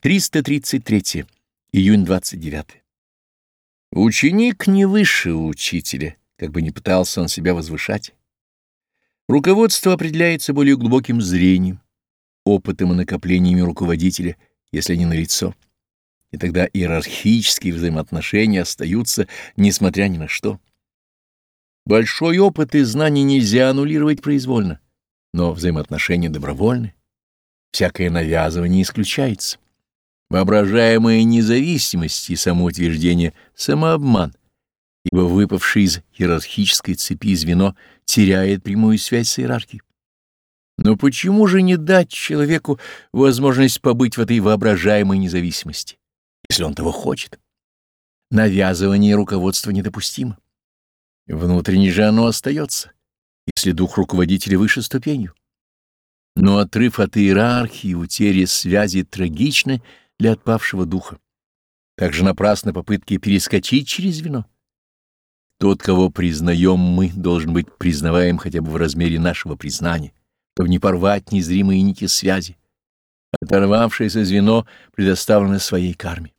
333. Июнь 29. Ученик не выше учителя, как бы ни пытался он себя возвышать. Руководство определяется более глубоким зрением, опытом и накоплениями руководителя, если не налицо. И тогда иерархические взаимоотношения остаются, несмотря ни на что. Большой опыт и знания нельзя аннулировать произвольно, но взаимоотношения добровольны. Всякое навязывание исключается. Воображаемая независимость и самоутверждение — самообман, ибо выпавший из иерархической цепи звено теряет прямую связь с иерархией. Но почему же не дать человеку возможность побыть в этой воображаемой независимости, если он того хочет? Навязывание руководства недопустимо. Внутренне же оно остается, если дух руководителя выше ступенью. Но отрыв от иерархии, утеря связи трагичны для отпавшего духа. Также напрасно попытки перескочить через вино. Тот, кого признаем мы, должен быть признаваем хотя бы в размере нашего признания, чтобы не порвать незримые нити связи. Оторвавшееся звено предоставлено своей карме.